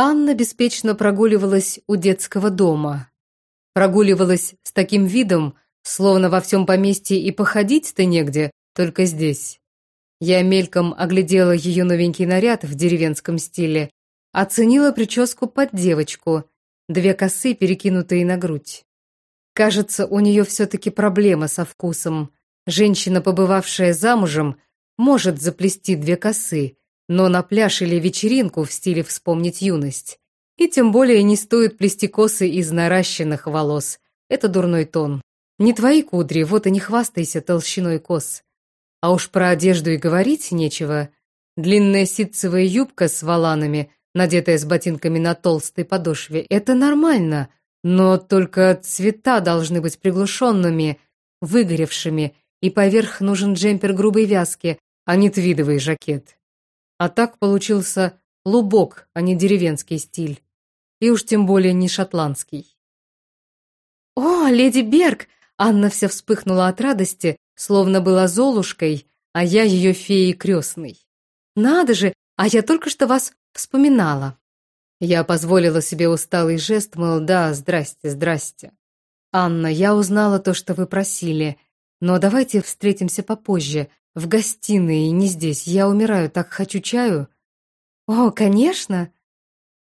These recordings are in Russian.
Анна беспечно прогуливалась у детского дома. Прогуливалась с таким видом, словно во всем поместье и походить-то негде, только здесь. Я мельком оглядела ее новенький наряд в деревенском стиле, оценила прическу под девочку, две косы, перекинутые на грудь. Кажется, у нее все-таки проблема со вкусом. Женщина, побывавшая замужем, может заплести две косы, но на пляж или вечеринку в стиле «вспомнить юность». И тем более не стоит плести косы из наращенных волос. Это дурной тон. Не твои кудри, вот и не хвастайся толщиной кос. А уж про одежду и говорить нечего. Длинная ситцевая юбка с воланами, надетая с ботинками на толстой подошве, это нормально, но только цвета должны быть приглушенными, выгоревшими, и поверх нужен джемпер грубой вязки, а не твидовый жакет. А так получился лубок, а не деревенский стиль. И уж тем более не шотландский. «О, леди Берг!» Анна вся вспыхнула от радости, словно была Золушкой, а я ее феей крестной. «Надо же, а я только что вас вспоминала». Я позволила себе усталый жест, мол, да, здрасте, здрасте. «Анна, я узнала то, что вы просили, но давайте встретимся попозже, в гостиной, не здесь. Я умираю, так хочу чаю». «О, конечно!»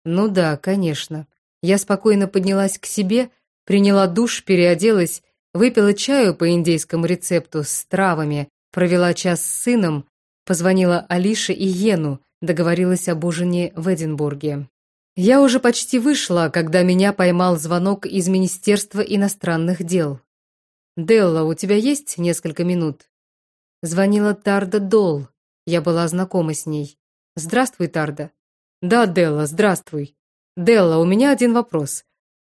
«Ну да, конечно». Я спокойно поднялась к себе, приняла душ, переоделась, выпила чаю по индейскому рецепту с травами, провела час с сыном, позвонила Алише и Йену, договорилась об ужине в Эдинбурге. Я уже почти вышла, когда меня поймал звонок из Министерства иностранных дел. «Делла, у тебя есть несколько минут?» Звонила Тарда Дол. Я была знакома с ней. «Здравствуй, Тарда». «Да, Делла, здравствуй. Делла, у меня один вопрос.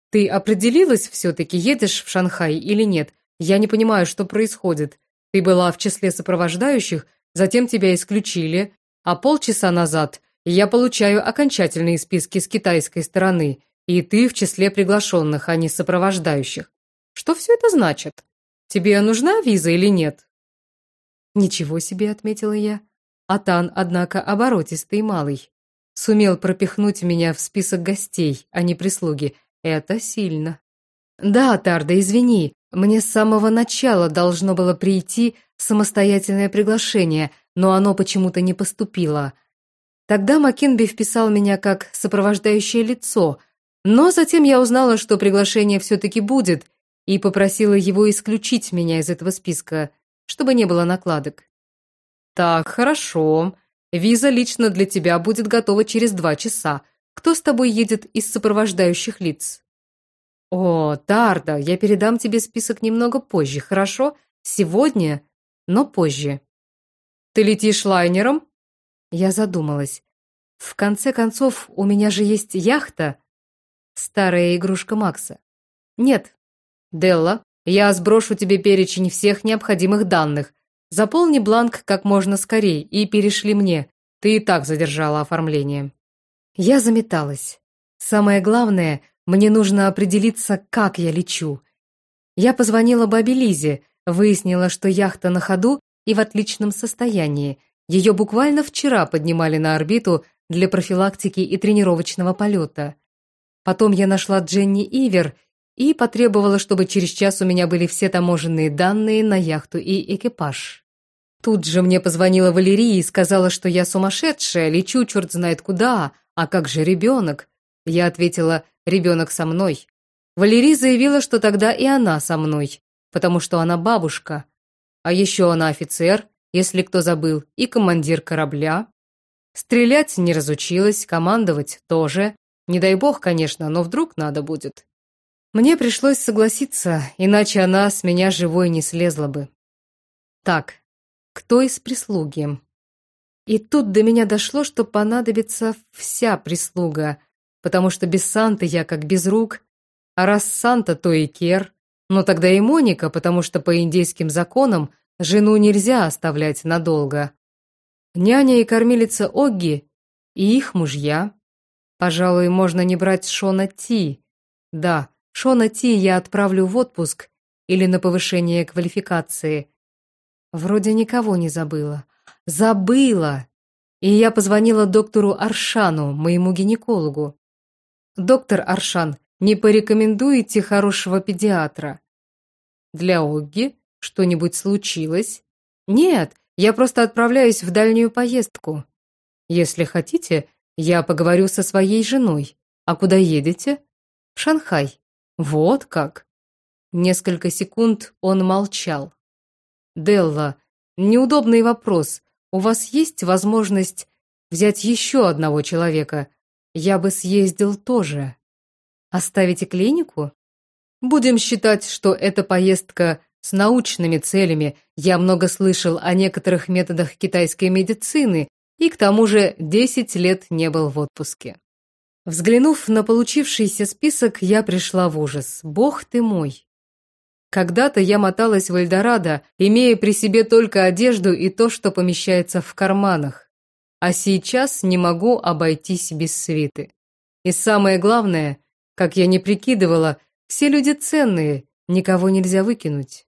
Ты определилась все-таки, едешь в Шанхай или нет? Я не понимаю, что происходит. Ты была в числе сопровождающих, затем тебя исключили, а полчаса назад я получаю окончательные списки с китайской стороны, и ты в числе приглашенных, а не сопровождающих. Что все это значит? Тебе нужна виза или нет?» «Ничего себе», — отметила я. Атан, однако, оборотистый малый. Сумел пропихнуть меня в список гостей, а не прислуги. Это сильно. «Да, Тарда, извини, мне с самого начала должно было прийти самостоятельное приглашение, но оно почему-то не поступило. Тогда Маккинби вписал меня как сопровождающее лицо, но затем я узнала, что приглашение все-таки будет, и попросила его исключить меня из этого списка чтобы не было накладок. «Так, хорошо. Виза лично для тебя будет готова через два часа. Кто с тобой едет из сопровождающих лиц?» «О, Тарда, я передам тебе список немного позже, хорошо? Сегодня, но позже». «Ты летишь лайнером?» Я задумалась. «В конце концов, у меня же есть яхта». Старая игрушка Макса. «Нет. Делла, я сброшу тебе перечень всех необходимых данных. Заполни бланк как можно скорее и перешли мне. Ты и так задержала оформление». Я заметалась. Самое главное, мне нужно определиться, как я лечу. Я позвонила бабе Лизе, выяснила, что яхта на ходу и в отличном состоянии. Ее буквально вчера поднимали на орбиту для профилактики и тренировочного полета. Потом я нашла Дженни Ивер и потребовала, чтобы через час у меня были все таможенные данные на яхту и экипаж. Тут же мне позвонила Валерия и сказала, что я сумасшедшая, лечу черт знает куда, а как же ребенок? Я ответила, ребенок со мной. Валерия заявила, что тогда и она со мной, потому что она бабушка. А еще она офицер, если кто забыл, и командир корабля. Стрелять не разучилась, командовать тоже. Не дай бог, конечно, но вдруг надо будет. Мне пришлось согласиться, иначе она с меня живой не слезла бы. Так, кто из прислуги? И тут до меня дошло, что понадобится вся прислуга, потому что без Санты я как без рук, а раз Санта, то и Кер, но тогда и Моника, потому что по индейским законам жену нельзя оставлять надолго. Няня и кормилица Огги и их мужья. Пожалуй, можно не брать Шона Ти. Да, Шона Ти я отправлю в отпуск или на повышение квалификации. Вроде никого не забыла. Забыла! И я позвонила доктору Аршану, моему гинекологу. доктор Аршан, не порекомендуете хорошего педиатра? Для Огги что-нибудь случилось? Нет, я просто отправляюсь в дальнюю поездку. Если хотите, я поговорю со своей женой. А куда едете? В Шанхай. Вот как. Несколько секунд он молчал. Делла, неудобный вопрос. У вас есть возможность взять еще одного человека? Я бы съездил тоже. Оставите клинику? Будем считать, что эта поездка с научными целями. Я много слышал о некоторых методах китайской медицины и к тому же 10 лет не был в отпуске. Взглянув на получившийся список, я пришла в ужас. Бог ты мой! Когда-то я моталась в Эльдорадо, имея при себе только одежду и то, что помещается в карманах. А сейчас не могу обойтись без свиты. И самое главное, как я не прикидывала, все люди ценные, никого нельзя выкинуть.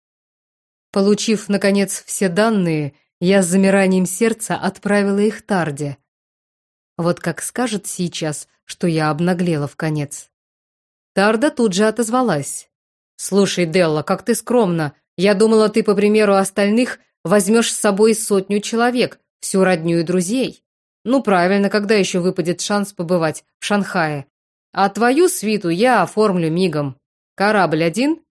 Получив, наконец, все данные, я с замиранием сердца отправила их Тарде. Вот как скажет сейчас, что я обнаглела в конец. Тарда тут же отозвалась. «Слушай, Делла, как ты скромна. Я думала, ты, по примеру остальных, возьмешь с собой сотню человек, всю родню и друзей. Ну, правильно, когда еще выпадет шанс побывать в Шанхае? А твою свиту я оформлю мигом. Корабль один?»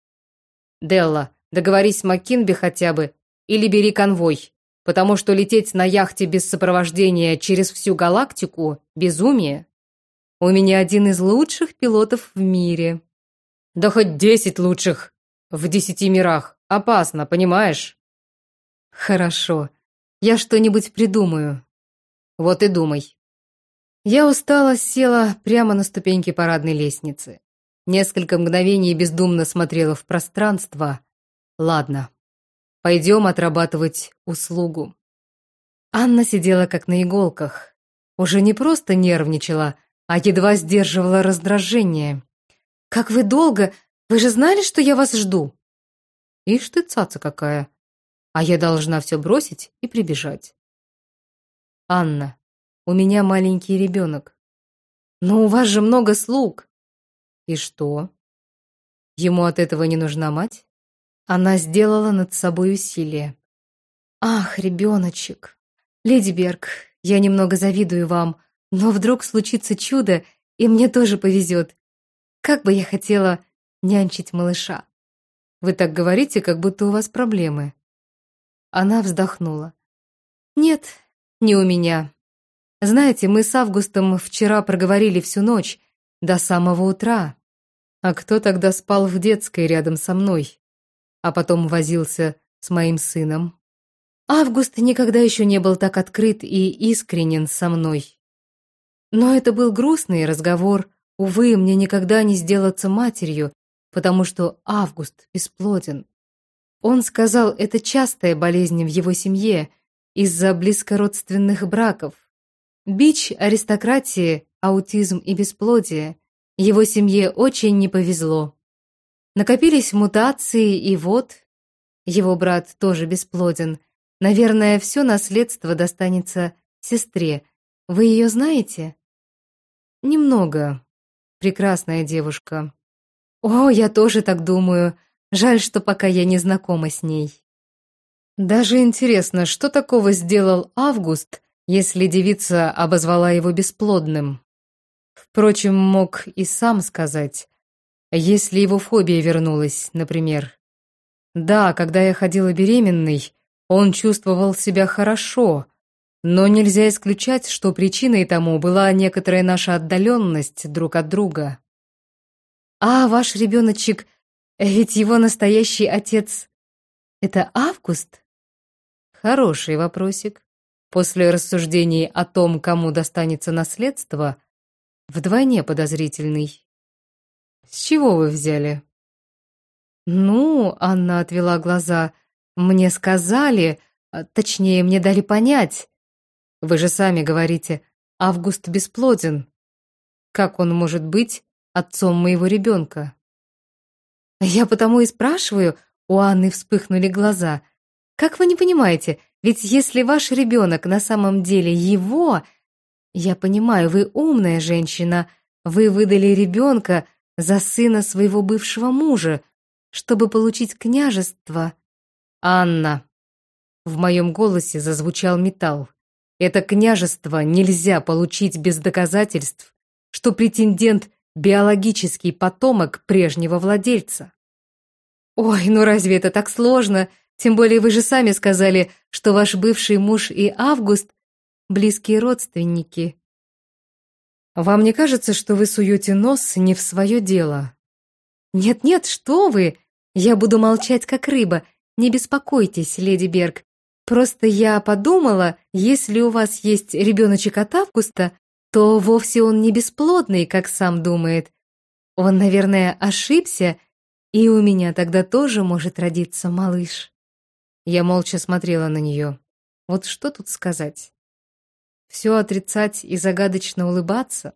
«Делла, Договорись с Маккинби хотя бы, или бери конвой, потому что лететь на яхте без сопровождения через всю галактику – безумие. У меня один из лучших пилотов в мире. Да хоть десять лучших в десяти мирах. Опасно, понимаешь? Хорошо, я что-нибудь придумаю. Вот и думай. Я устала, села прямо на ступеньки парадной лестницы. Несколько мгновений бездумно смотрела в пространство – Ладно, пойдем отрабатывать услугу. Анна сидела как на иголках. Уже не просто нервничала, а едва сдерживала раздражение. «Как вы долго? Вы же знали, что я вас жду?» «Ишь ты, цаца какая! А я должна все бросить и прибежать». «Анна, у меня маленький ребенок». «Но у вас же много слуг». «И что? Ему от этого не нужна мать?» Она сделала над собой усилие. «Ах, ребеночек! Леди Берг, я немного завидую вам, но вдруг случится чудо, и мне тоже повезет. Как бы я хотела нянчить малыша!» «Вы так говорите, как будто у вас проблемы». Она вздохнула. «Нет, не у меня. Знаете, мы с Августом вчера проговорили всю ночь, до самого утра. А кто тогда спал в детской рядом со мной?» а потом возился с моим сыном. Август никогда еще не был так открыт и искренен со мной. Но это был грустный разговор. Увы, мне никогда не сделаться матерью, потому что Август бесплоден. Он сказал, это частая болезнь в его семье из-за близкородственных браков. Бич аристократии, аутизм и бесплодие. Его семье очень не повезло. Накопились мутации, и вот... Его брат тоже бесплоден. Наверное, все наследство достанется сестре. Вы ее знаете? Немного. Прекрасная девушка. О, я тоже так думаю. Жаль, что пока я не знакома с ней. Даже интересно, что такого сделал Август, если девица обозвала его бесплодным? Впрочем, мог и сам сказать. Если его фобия вернулась, например. Да, когда я ходила беременной, он чувствовал себя хорошо, но нельзя исключать, что причиной тому была некоторая наша отдаленность друг от друга. А ваш ребеночек, ведь его настоящий отец — это Август? Хороший вопросик. После рассуждений о том, кому достанется наследство, вдвойне подозрительный. «С чего вы взяли?» «Ну», — Анна отвела глаза, — «мне сказали, а, точнее, мне дали понять. Вы же сами говорите, Август бесплоден. Как он может быть отцом моего ребенка?» «Я потому и спрашиваю», — у Анны вспыхнули глаза. «Как вы не понимаете, ведь если ваш ребенок на самом деле его...» «Я понимаю, вы умная женщина», — вы выдали ребенка за сына своего бывшего мужа, чтобы получить княжество. Анна. В моем голосе зазвучал металл. Это княжество нельзя получить без доказательств, что претендент – биологический потомок прежнего владельца. Ой, ну разве это так сложно? Тем более вы же сами сказали, что ваш бывший муж и Август – близкие родственники. Вам не кажется, что вы суете нос не в свое дело? Нет-нет, что вы! Я буду молчать, как рыба. Не беспокойтесь, леди Берг. Просто я подумала, если у вас есть ребеночек от Августа, то вовсе он не бесплодный, как сам думает. Он, наверное, ошибся, и у меня тогда тоже может родиться малыш. Я молча смотрела на нее. Вот что тут сказать? Все отрицать и загадочно улыбаться?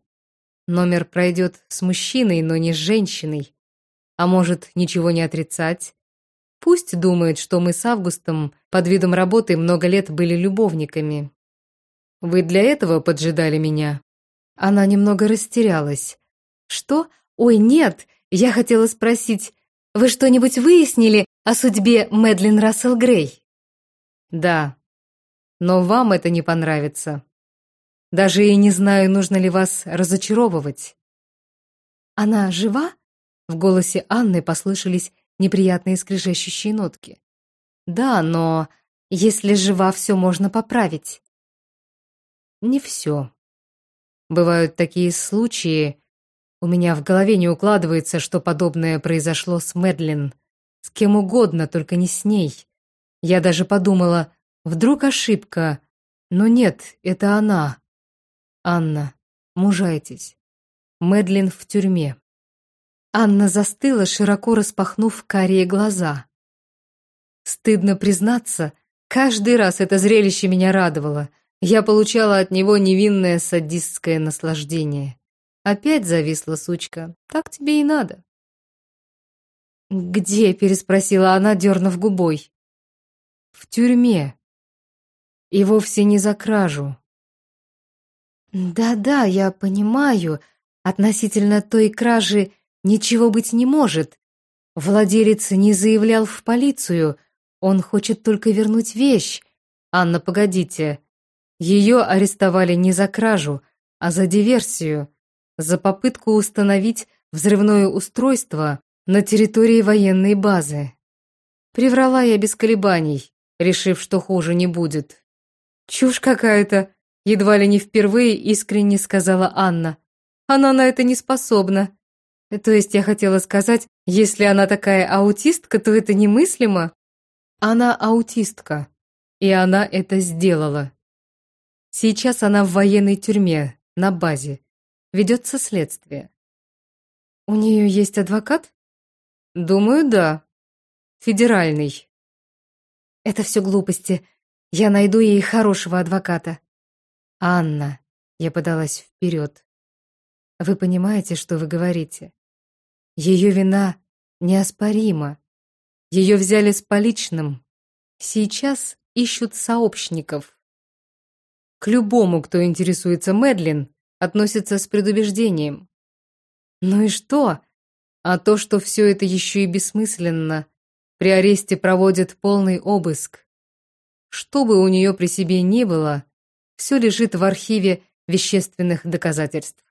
Номер пройдет с мужчиной, но не с женщиной. А может, ничего не отрицать? Пусть думает, что мы с Августом под видом работы много лет были любовниками. Вы для этого поджидали меня? Она немного растерялась. Что? Ой, нет, я хотела спросить, вы что-нибудь выяснили о судьбе Мэдлин Рассел Грей? Да, но вам это не понравится. Даже и не знаю, нужно ли вас разочаровывать. Она жива? В голосе Анны послышались неприятные скрежещущие нотки. Да, но если жива, все можно поправить. Не все. Бывают такие случаи. У меня в голове не укладывается, что подобное произошло с Мэдлин. С кем угодно, только не с ней. Я даже подумала, вдруг ошибка. Но нет, это она. «Анна, мужайтесь. Мэдлин в тюрьме». Анна застыла, широко распахнув карие глаза. Стыдно признаться, каждый раз это зрелище меня радовало. Я получала от него невинное садистское наслаждение. Опять зависла сучка. Так тебе и надо. «Где?» — переспросила она, дернув губой. «В тюрьме. И вовсе не за кражу. «Да-да, я понимаю. Относительно той кражи ничего быть не может. Владелец не заявлял в полицию. Он хочет только вернуть вещь. Анна, погодите. Ее арестовали не за кражу, а за диверсию, за попытку установить взрывное устройство на территории военной базы. Приврала я без колебаний, решив, что хуже не будет. Чушь какая-то. Едва ли не впервые искренне сказала Анна. Она на это не способна. То есть я хотела сказать, если она такая аутистка, то это немыслимо. Она аутистка, и она это сделала. Сейчас она в военной тюрьме, на базе. Ведется следствие. У нее есть адвокат? Думаю, да. Федеральный. Это все глупости. Я найду ей хорошего адвоката. «Анна!» Я подалась вперед. «Вы понимаете, что вы говорите? Ее вина неоспорима. Ее взяли с поличным. Сейчас ищут сообщников. К любому, кто интересуется Мэдлин, относятся с предубеждением. Ну и что? А то, что все это еще и бессмысленно. При аресте проводят полный обыск. Что бы у нее при себе ни было, все лежит в архиве вещественных доказательств.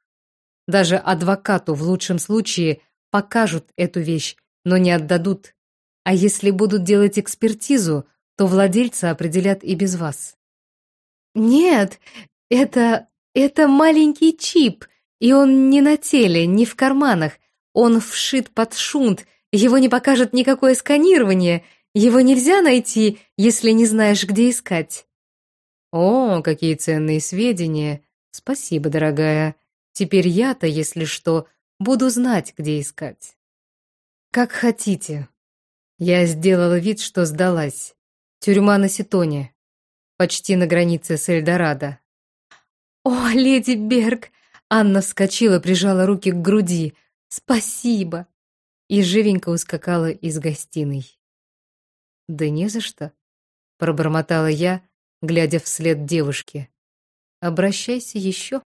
Даже адвокату в лучшем случае покажут эту вещь, но не отдадут. А если будут делать экспертизу, то владельца определят и без вас. Нет, это... это маленький чип, и он не на теле, не в карманах. Он вшит под шунт, его не покажет никакое сканирование, его нельзя найти, если не знаешь, где искать. «О, какие ценные сведения! Спасибо, дорогая. Теперь я-то, если что, буду знать, где искать». «Как хотите». Я сделала вид, что сдалась. Тюрьма на Ситоне. Почти на границе с Эльдорадо. «О, леди Берг!» Анна вскочила, прижала руки к груди. «Спасибо!» И живенько ускакала из гостиной. «Да не за что», — пробормотала я, глядя вслед девушке. «Обращайся еще».